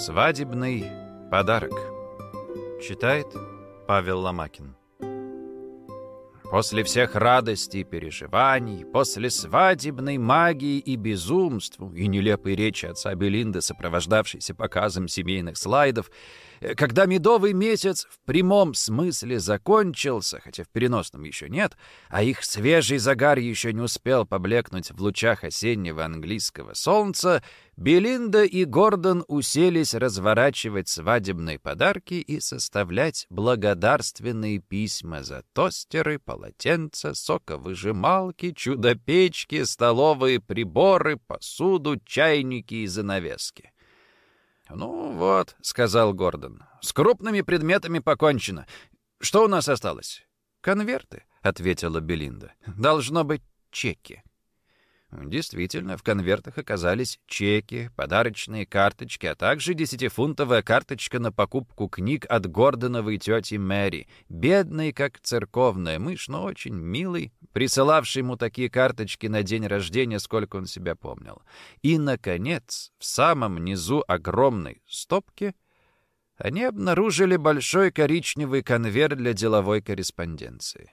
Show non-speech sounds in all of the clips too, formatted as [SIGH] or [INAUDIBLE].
Свадебный подарок. Читает Павел Ломакин. После всех радостей и переживаний, после свадебной магии и безумств и нелепой речи отца Белинды, сопровождавшейся показом семейных слайдов, когда медовый месяц в прямом смысле закончился, хотя в переносном еще нет, а их свежий загар еще не успел поблекнуть в лучах осеннего английского солнца, Белинда и Гордон уселись разворачивать свадебные подарки и составлять благодарственные письма за тостеры, полотенца, соковыжималки, чудо-печки, столовые приборы, посуду, чайники и занавески. «Ну вот», — сказал Гордон, — «с крупными предметами покончено. Что у нас осталось?» «Конверты», — ответила Белинда. «Должно быть чеки». Действительно, в конвертах оказались чеки, подарочные карточки, а также десятифунтовая карточка на покупку книг от Гордоновой тети Мэри, бедный, как церковная мышь, но очень милый, присылавший ему такие карточки на день рождения, сколько он себя помнил. И, наконец, в самом низу огромной стопки они обнаружили большой коричневый конверт для деловой корреспонденции.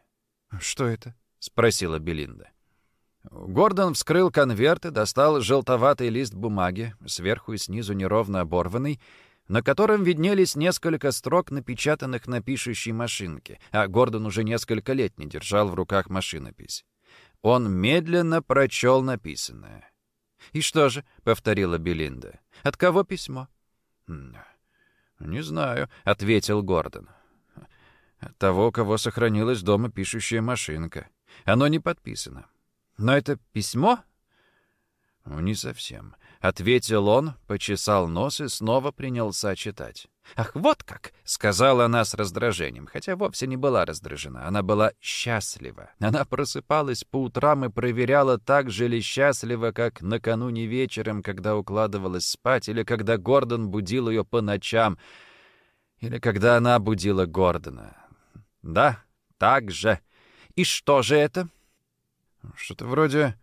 «Что это?» — спросила Белинда. Гордон вскрыл конверт и достал желтоватый лист бумаги, сверху и снизу неровно оборванный, на котором виднелись несколько строк, напечатанных на пишущей машинке, а Гордон уже несколько лет не держал в руках машинопись. Он медленно прочел написанное. «И что же?» — повторила Белинда. «От кого письмо?» «Не знаю», — ответил Гордон. «От того, кого сохранилась дома пишущая машинка. Оно не подписано. Но это письмо? Ну, не совсем. Ответил он, почесал нос и снова принялся читать. «Ах, вот как!» — сказала она с раздражением, хотя вовсе не была раздражена. Она была счастлива. Она просыпалась по утрам и проверяла, так же ли счастлива, как накануне вечером, когда укладывалась спать, или когда Гордон будил ее по ночам, или когда она будила Гордона. Да, так же. И что же это? «Что-то вроде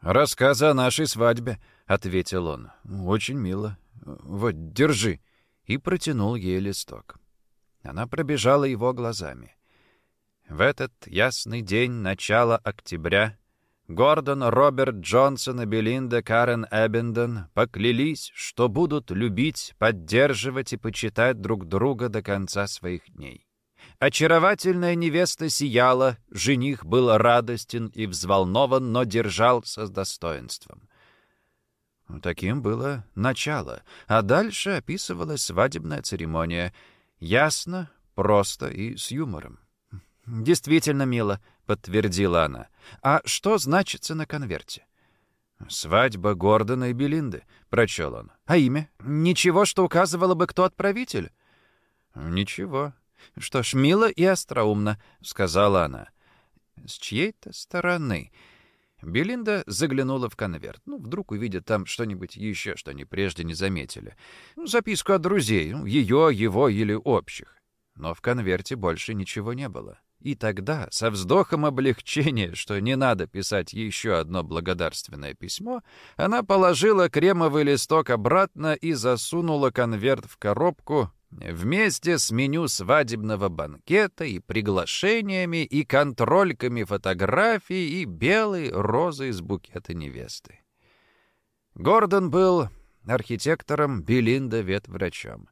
рассказа о нашей свадьбе», — ответил он. «Очень мило. Вот, держи». И протянул ей листок. Она пробежала его глазами. В этот ясный день начала октября Гордон, Роберт Джонсон и Белинда Карен Эббендон поклялись, что будут любить, поддерживать и почитать друг друга до конца своих дней. Очаровательная невеста сияла, жених был радостен и взволнован, но держался с достоинством. Таким было начало, а дальше описывалась свадебная церемония. Ясно, просто и с юмором. «Действительно мило», — подтвердила она. «А что значится на конверте?» «Свадьба Гордона и Белинды», — прочел он. «А имя? Ничего, что указывало бы, кто отправитель?» «Ничего. «Что ж, мило и остроумно», — сказала она. «С чьей-то стороны». Белинда заглянула в конверт. Ну, вдруг увидит там что-нибудь еще, что они прежде не заметили. Ну, записку от друзей, ну, ее, его или общих. Но в конверте больше ничего не было. И тогда, со вздохом облегчения, что не надо писать еще одно благодарственное письмо, она положила кремовый листок обратно и засунула конверт в коробку, Вместе с меню свадебного банкета и приглашениями, и контрольками фотографий, и белой розой из букета невесты. Гордон был архитектором, Белинда — ветврачом.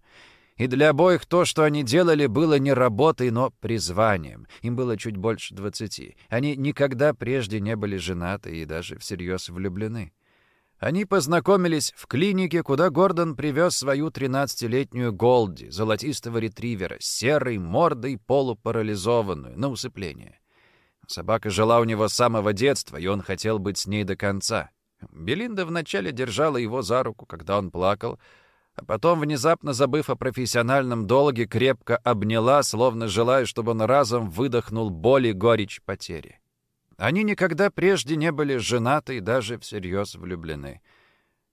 И для обоих то, что они делали, было не работой, но призванием. Им было чуть больше двадцати. Они никогда прежде не были женаты и даже всерьез влюблены. Они познакомились в клинике, куда Гордон привез свою 13-летнюю Голди, золотистого ретривера, серой мордой, полупарализованную, на усыпление. Собака жила у него с самого детства, и он хотел быть с ней до конца. Белинда вначале держала его за руку, когда он плакал, а потом, внезапно забыв о профессиональном долге, крепко обняла, словно желая, чтобы он разом выдохнул боль и горечь потери. Они никогда прежде не были женаты и даже всерьез влюблены.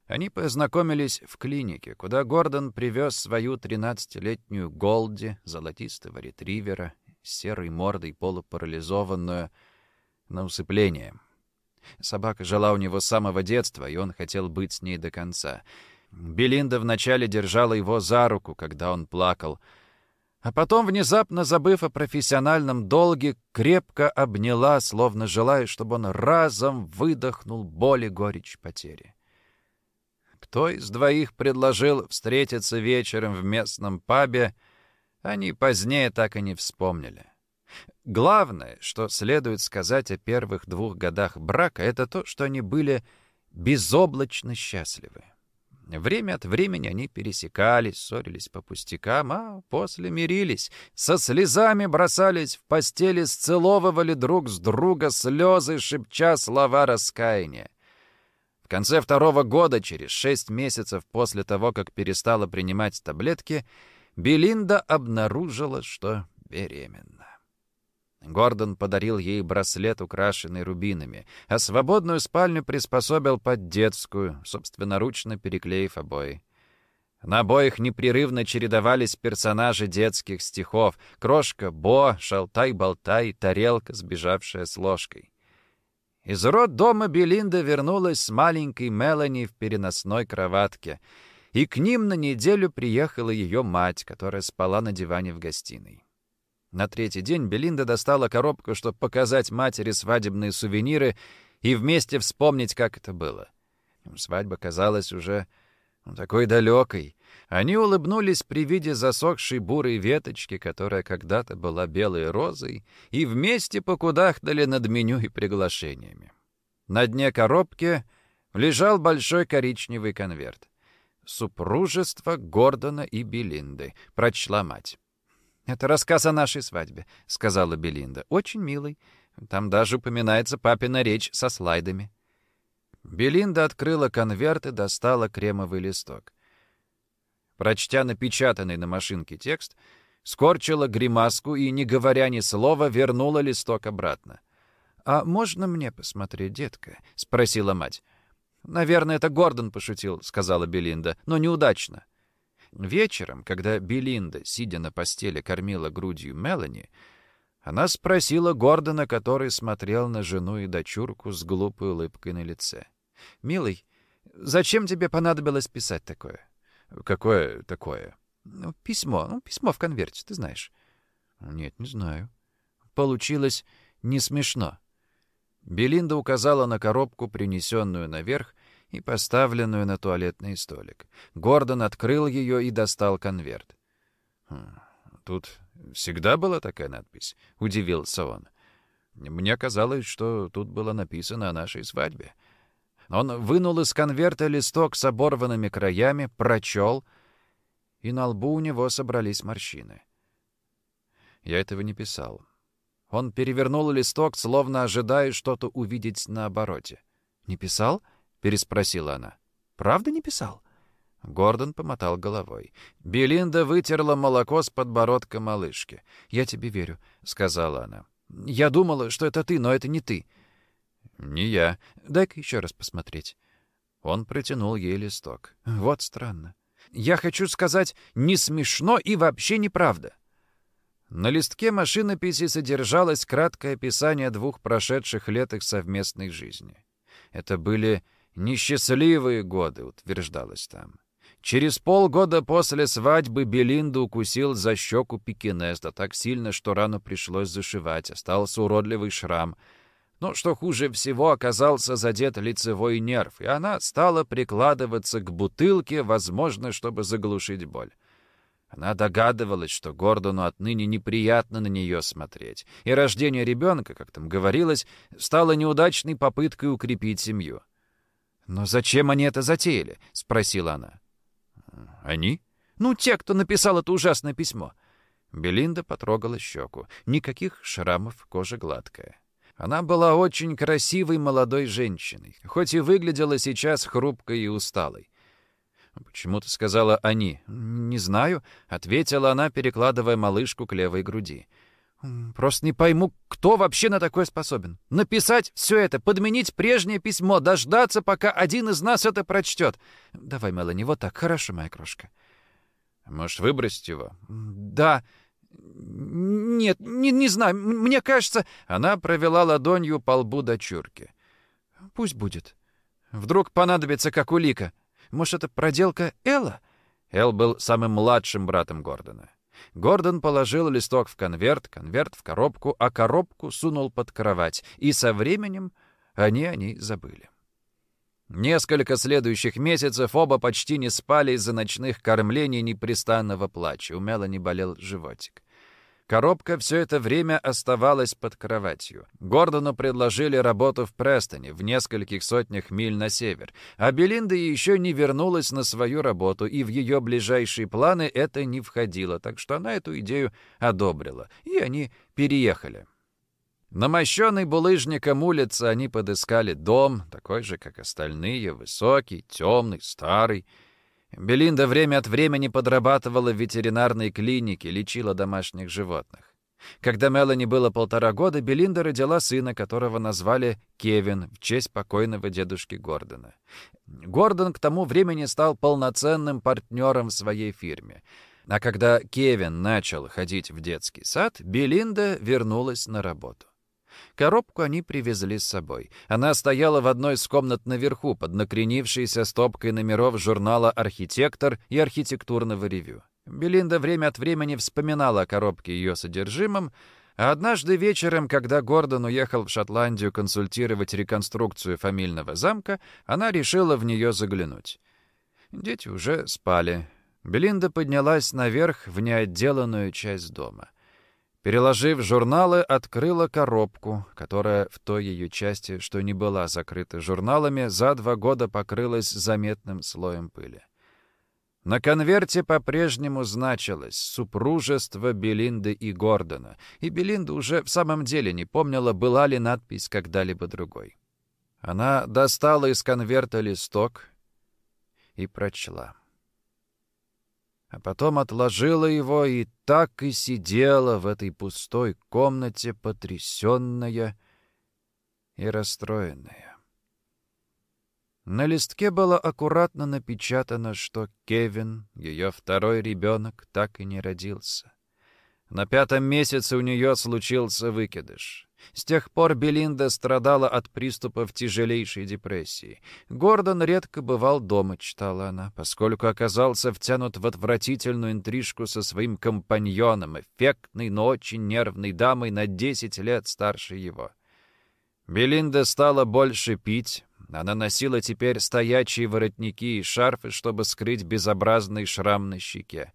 Они познакомились в клинике, куда Гордон привез свою 13-летнюю Голди, золотистого ретривера, с серой мордой полупарализованную, на усыпление. Собака жила у него с самого детства, и он хотел быть с ней до конца. Белинда вначале держала его за руку, когда он плакал, а потом, внезапно забыв о профессиональном долге, крепко обняла, словно желая, чтобы он разом выдохнул боль и горечь потери. Кто из двоих предложил встретиться вечером в местном пабе, они позднее так и не вспомнили. Главное, что следует сказать о первых двух годах брака, это то, что они были безоблачно счастливы. Время от времени они пересекались, ссорились по пустякам, а после мирились. Со слезами бросались в постели, сцеловывали друг с друга слезы, шепча слова раскаяния. В конце второго года, через шесть месяцев после того, как перестала принимать таблетки, Белинда обнаружила, что беременна. Гордон подарил ей браслет, украшенный рубинами, а свободную спальню приспособил под детскую, собственноручно переклеив обои. На обоих непрерывно чередовались персонажи детских стихов. Крошка, Бо, Шалтай-болтай, тарелка, сбежавшая с ложкой. Из роддома Белинда вернулась с маленькой Мелани в переносной кроватке, и к ним на неделю приехала ее мать, которая спала на диване в гостиной. На третий день Белинда достала коробку, чтобы показать матери свадебные сувениры и вместе вспомнить, как это было. Свадьба казалась уже такой далекой. Они улыбнулись при виде засохшей бурой веточки, которая когда-то была белой розой, и вместе покудахтали над меню и приглашениями. На дне коробки лежал большой коричневый конверт. «Супружество Гордона и Белинды», — прочла мать. «Это рассказ о нашей свадьбе», — сказала Белинда. «Очень милый. Там даже упоминается папина речь со слайдами». Белинда открыла конверт и достала кремовый листок. Прочтя напечатанный на машинке текст, скорчила гримаску и, не говоря ни слова, вернула листок обратно. «А можно мне посмотреть, детка?» — спросила мать. «Наверное, это Гордон пошутил», — сказала Белинда, — «но неудачно». Вечером, когда Белинда, сидя на постели, кормила грудью Мелани, она спросила Гордона, который смотрел на жену и дочурку с глупой улыбкой на лице. «Милый, зачем тебе понадобилось писать такое?» «Какое такое?» ну, «Письмо. Ну, письмо в конверте, ты знаешь». «Нет, не знаю». Получилось не смешно. Белинда указала на коробку, принесенную наверх, и поставленную на туалетный столик. Гордон открыл ее и достал конверт. «Хм, «Тут всегда была такая надпись?» — удивился он. «Мне казалось, что тут было написано о нашей свадьбе». Он вынул из конверта листок с оборванными краями, прочел, и на лбу у него собрались морщины. Я этого не писал. Он перевернул листок, словно ожидая что-то увидеть на обороте. «Не писал?» Переспросила она. «Правда не писал?» Гордон помотал головой. Белинда вытерла молоко с подбородка малышки. «Я тебе верю», — сказала она. «Я думала, что это ты, но это не ты». «Не я. Дай-ка еще раз посмотреть». Он протянул ей листок. «Вот странно. Я хочу сказать, не смешно и вообще неправда». На листке машинописи содержалось краткое описание двух прошедших лет их совместной жизни. Это были Несчастливые годы, утверждалось там. Через полгода после свадьбы Белинду укусил за щеку пекинес, да так сильно, что рану пришлось зашивать. Остался уродливый шрам. Но, что хуже всего, оказался задет лицевой нерв, и она стала прикладываться к бутылке, возможно, чтобы заглушить боль. Она догадывалась, что Гордону отныне неприятно на нее смотреть, и рождение ребенка, как там говорилось, стало неудачной попыткой укрепить семью. «Но зачем они это затеяли?» — спросила она. «Они?» «Ну, те, кто написал это ужасное письмо». Белинда потрогала щеку. Никаких шрамов, кожа гладкая. Она была очень красивой молодой женщиной, хоть и выглядела сейчас хрупкой и усталой. «Почему ты сказала «они»?» «Не знаю», — ответила она, перекладывая малышку к левой груди. Просто не пойму, кто вообще на такое способен. Написать все это, подменить прежнее письмо, дождаться, пока один из нас это прочтет. Давай, Мелани, вот так. Хорошо, моя крошка. Можешь выбросить его? Да. Нет, не, не знаю. Мне кажется... Она провела ладонью по лбу дочурки. Пусть будет. Вдруг понадобится как улика. Может, это проделка Элла?» Эл был самым младшим братом Гордона. Гордон положил листок в конверт, конверт в коробку, а коробку сунул под кровать, и со временем они о ней забыли. Несколько следующих месяцев оба почти не спали из-за ночных кормлений непрестанного плача. У Мелани болел животик. Коробка все это время оставалась под кроватью. Гордону предложили работу в Престоне, в нескольких сотнях миль на север. А Белинда еще не вернулась на свою работу, и в ее ближайшие планы это не входило, так что она эту идею одобрила. И они переехали. На мощенной булыжником улице они подыскали дом, такой же, как остальные, высокий, темный, старый. Белинда время от времени подрабатывала в ветеринарной клинике, лечила домашних животных. Когда Мелани было полтора года, Белинда родила сына, которого назвали Кевин в честь покойного дедушки Гордона. Гордон к тому времени стал полноценным партнером в своей фирме. А когда Кевин начал ходить в детский сад, Белинда вернулась на работу. Коробку они привезли с собой. Она стояла в одной из комнат наверху, под накренившейся стопкой номеров журнала «Архитектор» и «Архитектурного ревю». Белинда время от времени вспоминала о коробке и ее содержимом, а однажды вечером, когда Гордон уехал в Шотландию консультировать реконструкцию фамильного замка, она решила в нее заглянуть. Дети уже спали. Белинда поднялась наверх в неотделанную часть дома. Переложив журналы, открыла коробку, которая в той ее части, что не была закрыта журналами, за два года покрылась заметным слоем пыли. На конверте по-прежнему значилось «Супружество Белинды и Гордона», и Белинда уже в самом деле не помнила, была ли надпись когда-либо другой. Она достала из конверта листок и прочла а потом отложила его и так и сидела в этой пустой комнате, потрясенная и расстроенная. На листке было аккуратно напечатано, что Кевин, ее второй ребенок, так и не родился. На пятом месяце у нее случился выкидыш. С тех пор Белинда страдала от приступов тяжелейшей депрессии. Гордон редко бывал дома, читала она, поскольку оказался втянут в отвратительную интрижку со своим компаньоном, эффектной, но очень нервной дамой на 10 лет старше его. Белинда стала больше пить. Она носила теперь стоячие воротники и шарфы, чтобы скрыть безобразный шрам на щеке.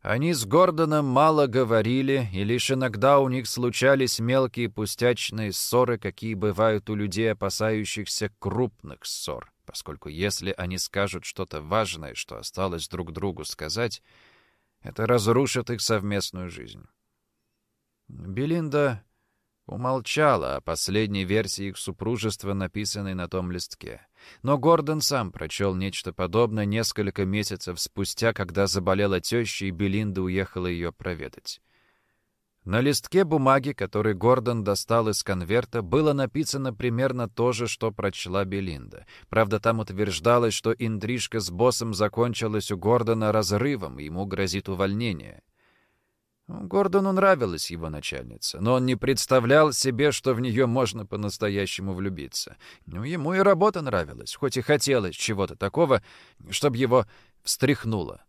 Они с Гордоном мало говорили, и лишь иногда у них случались мелкие пустячные ссоры, какие бывают у людей, опасающихся крупных ссор, поскольку если они скажут что-то важное, что осталось друг другу сказать, это разрушит их совместную жизнь. Белинда умолчала о последней версии их супружества, написанной на том листке. Но Гордон сам прочел нечто подобное несколько месяцев спустя, когда заболела теща, и Белинда уехала ее проведать. На листке бумаги, который Гордон достал из конверта, было написано примерно то же, что прочла Белинда. Правда, там утверждалось, что интрижка с боссом закончилась у Гордона разрывом, ему грозит увольнение. Гордону нравилась его начальница, но он не представлял себе, что в нее можно по-настоящему влюбиться. Ну, ему и работа нравилась, хоть и хотелось чего-то такого, чтобы его встряхнуло.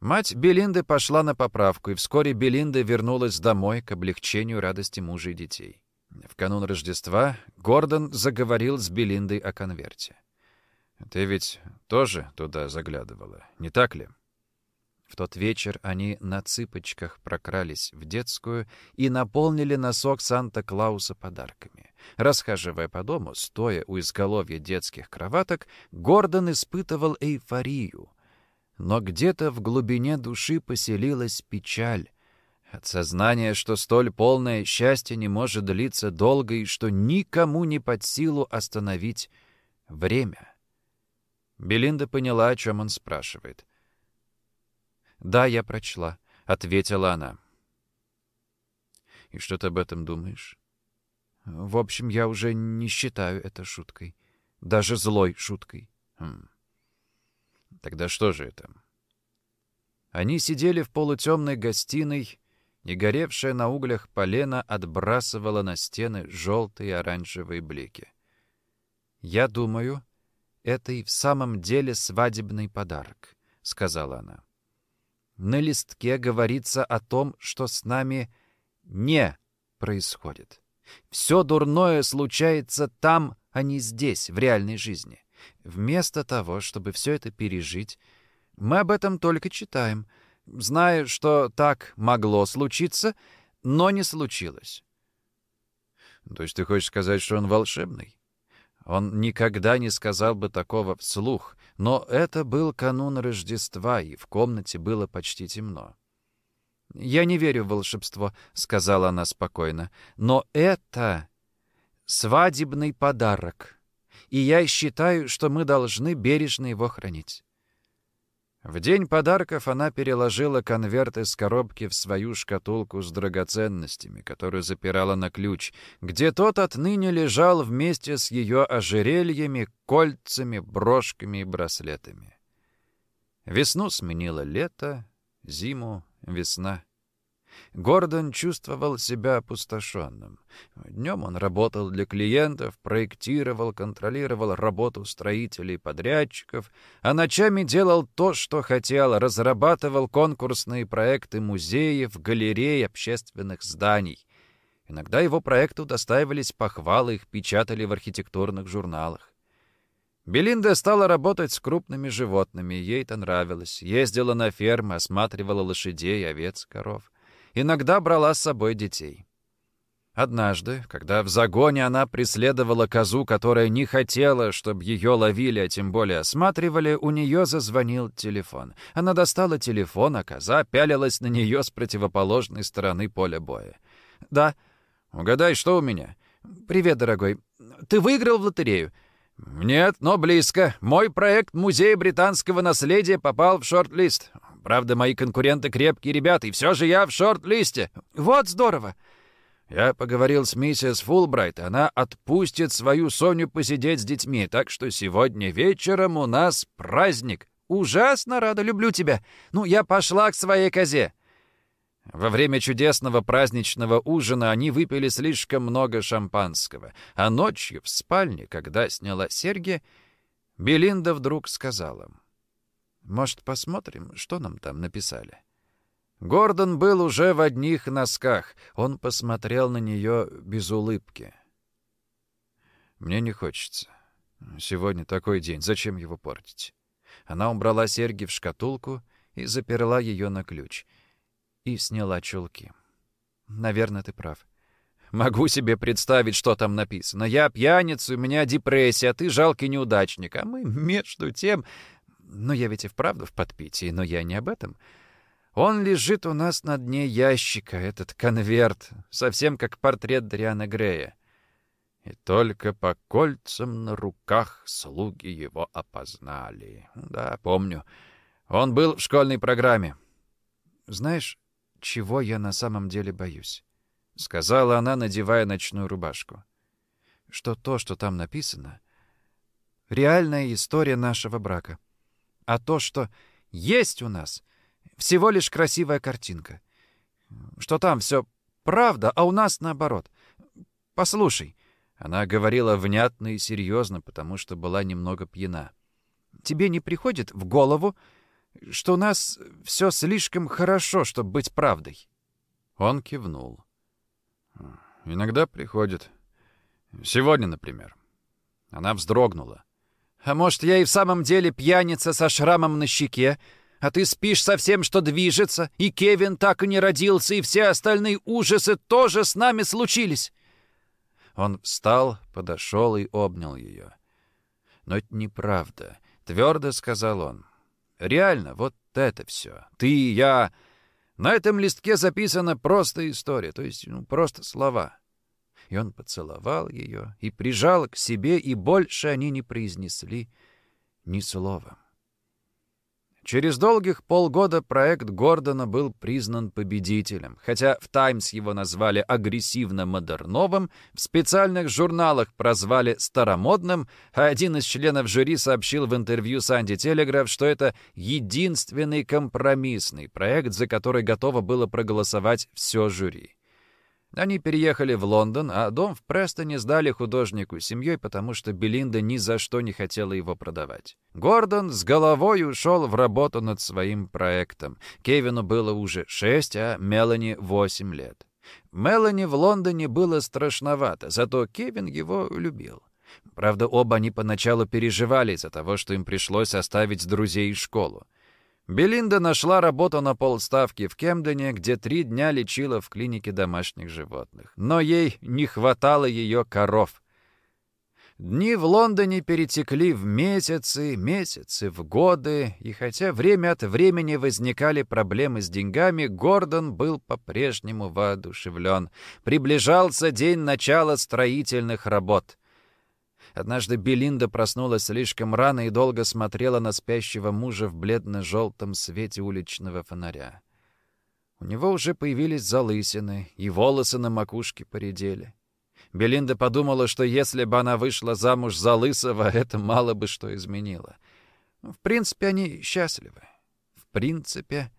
Мать Белинды пошла на поправку, и вскоре Белинда вернулась домой к облегчению радости мужа и детей. В канун Рождества Гордон заговорил с Белиндой о конверте. «Ты ведь тоже туда заглядывала, не так ли?» В тот вечер они на цыпочках прокрались в детскую и наполнили носок Санта-Клауса подарками. Расхаживая по дому, стоя у изголовья детских кроваток, Гордон испытывал эйфорию. Но где-то в глубине души поселилась печаль. От сознания, что столь полное счастье не может длиться долго и что никому не под силу остановить время. Белинда поняла, о чем он спрашивает — «Да, я прочла», — ответила она. «И что ты об этом думаешь?» «В общем, я уже не считаю это шуткой. Даже злой шуткой». Хм. «Тогда что же это?» Они сидели в полутемной гостиной, и горевшая на углях полена отбрасывала на стены желтые и оранжевые блики. «Я думаю, это и в самом деле свадебный подарок», — сказала она. «На листке говорится о том, что с нами не происходит. Все дурное случается там, а не здесь, в реальной жизни. Вместо того, чтобы все это пережить, мы об этом только читаем, зная, что так могло случиться, но не случилось. То есть ты хочешь сказать, что он волшебный? Он никогда не сказал бы такого вслух, но это был канун Рождества, и в комнате было почти темно. «Я не верю в волшебство», — сказала она спокойно, — «но это свадебный подарок, и я считаю, что мы должны бережно его хранить». В день подарков она переложила конверт из коробки в свою шкатулку с драгоценностями, которую запирала на ключ, где тот отныне лежал вместе с ее ожерельями, кольцами, брошками и браслетами. Весну сменило лето, зиму — весна. Гордон чувствовал себя опустошенным. Днем он работал для клиентов, проектировал, контролировал работу строителей и подрядчиков, а ночами делал то, что хотел, разрабатывал конкурсные проекты музеев, галерей, общественных зданий. Иногда его проекту удостаивались похвалы, их печатали в архитектурных журналах. Белинда стала работать с крупными животными, ей это нравилось. Ездила на фермы, осматривала лошадей, овец, коров. Иногда брала с собой детей. Однажды, когда в загоне она преследовала козу, которая не хотела, чтобы ее ловили, а тем более осматривали, у нее зазвонил телефон. Она достала телефон, а коза пялилась на нее с противоположной стороны поля боя. «Да». «Угадай, что у меня?» «Привет, дорогой. Ты выиграл в лотерею?» «Нет, но близко. Мой проект Музея британского наследия попал в шорт-лист. Правда, мои конкуренты крепкие ребята, и все же я в шорт-листе. Вот здорово!» Я поговорил с миссис Фулбрайт, она отпустит свою Соню посидеть с детьми, так что сегодня вечером у нас праздник. Ужасно рада, люблю тебя. Ну, я пошла к своей козе. Во время чудесного праздничного ужина они выпили слишком много шампанского, а ночью в спальне, когда сняла серьги, Белинда вдруг сказала — может, посмотрим, что нам там написали?» Гордон был уже в одних носках. Он посмотрел на нее без улыбки. «Мне не хочется. Сегодня такой день. Зачем его портить?» Она убрала серьги в шкатулку и заперла ее на ключ. И сняла чулки. «Наверное, ты прав. Могу себе представить, что там написано. Я пьяница, у меня депрессия, а ты жалкий неудачник. А мы, между тем, но я ведь и вправду в подпитии, но я не об этом. Он лежит у нас на дне ящика, этот конверт, совсем как портрет Дриана Грея. И только по кольцам на руках слуги его опознали. Да, помню. Он был в школьной программе. Знаешь, чего я на самом деле боюсь? — сказала она, надевая ночную рубашку. Что то, что там написано, — реальная история нашего брака а то, что есть у нас, всего лишь красивая картинка. Что там все правда, а у нас наоборот. Послушай, она говорила внятно и серьезно, потому что была немного пьяна. Тебе не приходит в голову, что у нас все слишком хорошо, чтобы быть правдой? Он кивнул. Иногда приходит. Сегодня, например. Она вздрогнула. А может, я и в самом деле пьяница со шрамом на щеке, а ты спишь со всем, что движется, и Кевин так и не родился, и все остальные ужасы тоже с нами случились?» Он встал, подошел и обнял ее. «Но это неправда», — твердо сказал он. «Реально, вот это все. Ты и я...» На этом листке записана просто история, то есть ну, просто слова. И он поцеловал ее и прижал к себе, и больше они не произнесли ни слова. Через долгих полгода проект Гордона был признан победителем. Хотя в «Таймс» его назвали агрессивно-модерновым, в специальных журналах прозвали старомодным, а один из членов жюри сообщил в интервью Санди Телеграф, что это единственный компромиссный проект, за который готово было проголосовать все жюри. Они переехали в Лондон, а дом в Престоне сдали художнику с семьей, потому что Белинда ни за что не хотела его продавать. Гордон с головой ушел в работу над своим проектом. Кевину было уже шесть, а Мелани — восемь лет. Мелани в Лондоне было страшновато, зато Кевин его любил. Правда, оба они поначалу переживали из-за того, что им пришлось оставить друзей и школу. Белинда нашла работу на полставки в Кемдене, где три дня лечила в клинике домашних животных. Но ей не хватало ее коров. Дни в Лондоне перетекли в месяцы, месяцы в годы, и хотя время от времени возникали проблемы с деньгами, Гордон был по-прежнему воодушевлен. Приближался день начала строительных работ — Однажды Белинда проснулась слишком рано и долго смотрела на спящего мужа в бледно-желтом свете уличного фонаря. У него уже появились залысины, и волосы на макушке поредели. Белинда подумала, что если бы она вышла замуж за Лысого, [LAUGHS] это мало бы что изменило. В принципе, они счастливы. В принципе,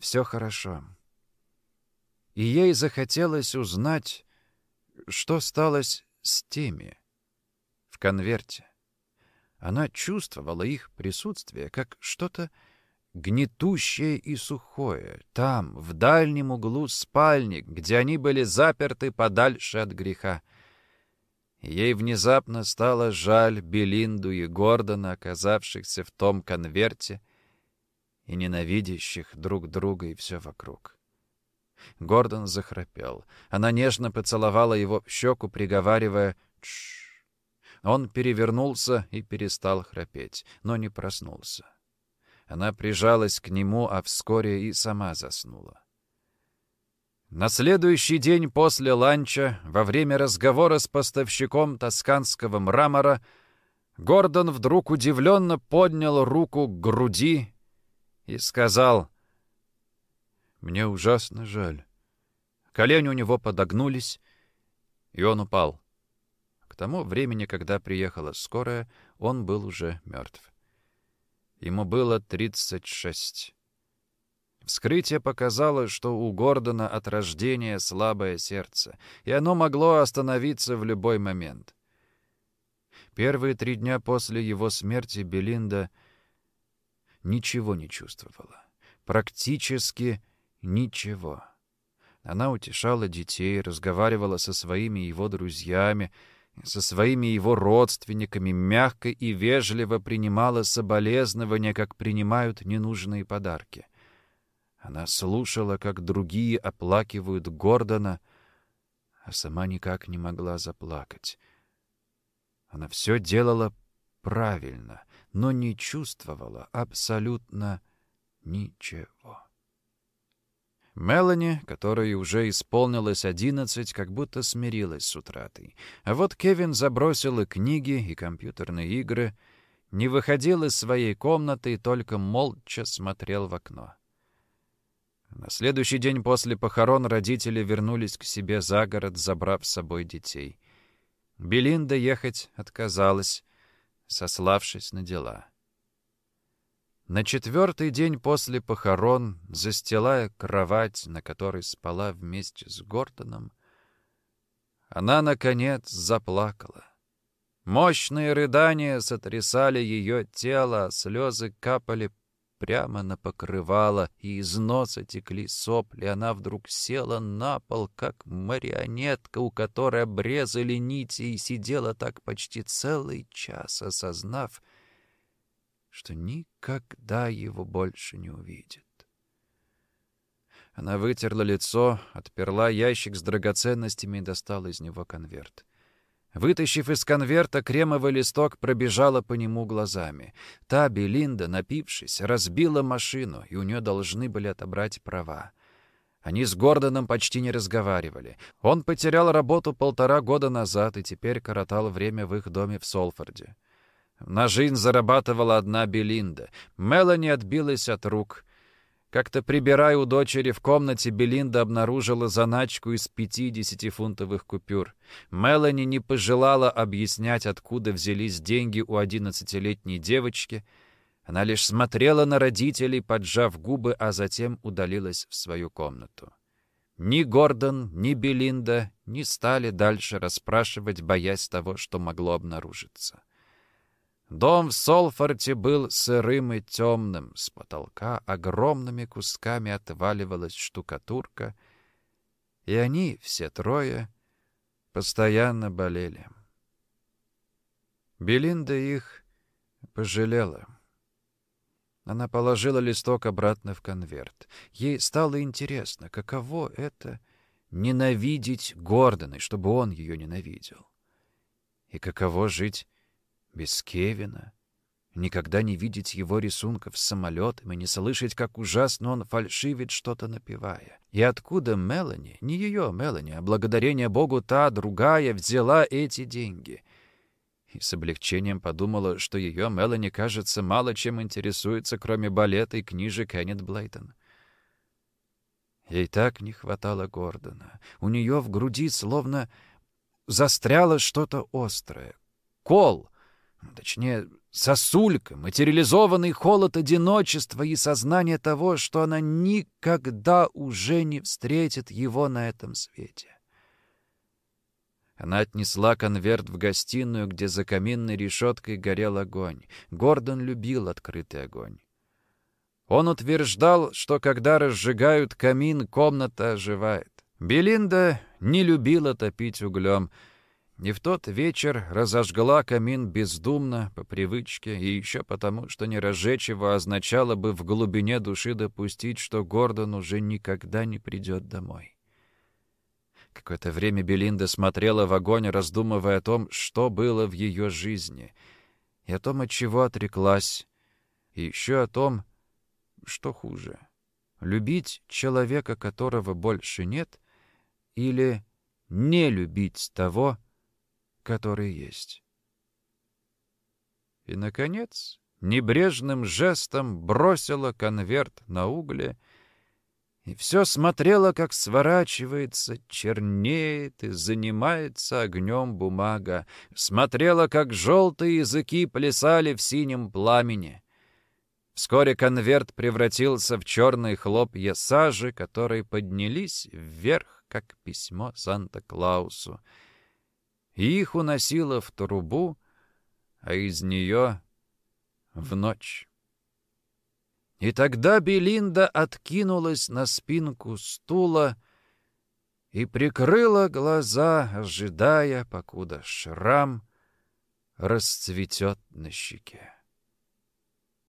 все хорошо. И ей захотелось узнать, что сталось с теми, конверте. Она чувствовала их присутствие как что-то гнетущее и сухое, там, в дальнем углу спальни, где они были заперты подальше от греха. Ей внезапно стало жаль Белинду и Гордона, оказавшихся в том конверте и ненавидящих друг друга и все вокруг. Гордон захрапел. Она нежно поцеловала его в щеку, приговаривая «Тш, он перевернулся и перестал храпеть, но не проснулся. Она прижалась к нему, а вскоре и сама заснула. На следующий день после ланча, во время разговора с поставщиком тосканского мрамора, Гордон вдруг удивленно поднял руку к груди и сказал, «Мне ужасно жаль». Колени у него подогнулись, и он упал тому времени, когда приехала скорая, он был уже мертв. Ему было 36. Вскрытие показало, что у Гордона от рождения слабое сердце, и оно могло остановиться в любой момент. Первые три дня после его смерти Белинда ничего не чувствовала. Практически ничего. Она утешала детей, разговаривала со своими его друзьями, со своими его родственниками мягко и вежливо принимала соболезнования, как принимают ненужные подарки. Она слушала, как другие оплакивают Гордона, а сама никак не могла заплакать. Она все делала правильно, но не чувствовала абсолютно ничего. Мелани, которой уже исполнилось одиннадцать, как будто смирилась с утратой. А вот Кевин забросил и книги, и компьютерные игры, не выходил из своей комнаты и только молча смотрел в окно. На следующий день после похорон родители вернулись к себе за город, забрав с собой детей. Белинда ехать отказалась, сославшись на дела. На четвертый день после похорон, застилая кровать, на которой спала вместе с Гортоном, она, наконец, заплакала. Мощные рыдания сотрясали ее тело, а слезы капали прямо на покрывало, и из носа текли сопли. Она вдруг села на пол, как марионетка, у которой обрезали нити, и сидела так почти целый час, осознав, что никогда его больше не увидит. Она вытерла лицо, отперла ящик с драгоценностями и достала из него конверт. Вытащив из конверта кремовый листок, пробежала по нему глазами. Та, Белинда, напившись, разбила машину, и у нее должны были отобрать права. Они с Гордоном почти не разговаривали. Он потерял работу полтора года назад и теперь коротал время в их доме в Солфорде. На жизнь зарабатывала одна Белинда. Мелани отбилась от рук. Как-то прибирая у дочери в комнате, Белинда обнаружила заначку из 50-фунтовых купюр. Мелани не пожелала объяснять, откуда взялись деньги у одиннадцатилетней девочки. Она лишь смотрела на родителей, поджав губы, а затем удалилась в свою комнату. ни Гордон, ни Белинда не стали дальше расспрашивать, боясь того, что могло обнаружиться. Дом в Солфорте был сырым и темным. С потолка огромными кусками отваливалась штукатурка, и они, все трое, постоянно болели. Белинда их пожалела. Она положила листок обратно в конверт. Ей стало интересно, каково это — ненавидеть Гордона, чтобы он ее ненавидел. И каково жить без Кевина, никогда не видеть его рисунков с самолетом и не слышать, как ужасно он фальшивит, что-то напевая. И откуда Мелани, не ее Мелани, а благодарение Богу та другая, взяла эти деньги? И с облегчением подумала, что ее Мелани, кажется, мало чем интересуется, кроме балета и книжек Кеннет Блейтон. Ей так не хватало Гордона. У нее в груди словно застряло что-то острое. Кол, Точнее, сосулька, материализованный холод одиночества и сознание того, что она никогда уже не встретит его на этом свете. Она отнесла конверт в гостиную, где за каминной решеткой горел огонь. Гордон любил открытый огонь. Он утверждал, что когда разжигают камин, комната оживает. Белинда не любила топить углем — и в тот вечер разожгла камин бездумно, по привычке, и еще потому, что не разжечь его означало бы в глубине души допустить, что Гордон уже никогда не придет домой. Какое-то время Белинда смотрела в огонь, раздумывая о том, что было в ее жизни, и о том, от чего отреклась, и еще о том, что хуже — любить человека, которого больше нет, или не любить того, который есть. И, наконец, небрежным жестом бросила конверт на угле и все смотрела, как сворачивается, чернеет и занимается огнем бумага, смотрела, как желтые языки плясали в синем пламени. Вскоре конверт превратился в черные хлопья сажи, которые поднялись вверх, как письмо Санта-Клаусу и их уносило в трубу, а из нее в ночь. И тогда Белинда откинулась на спинку стула и прикрыла глаза, ожидая, покуда шрам расцветет на щеке.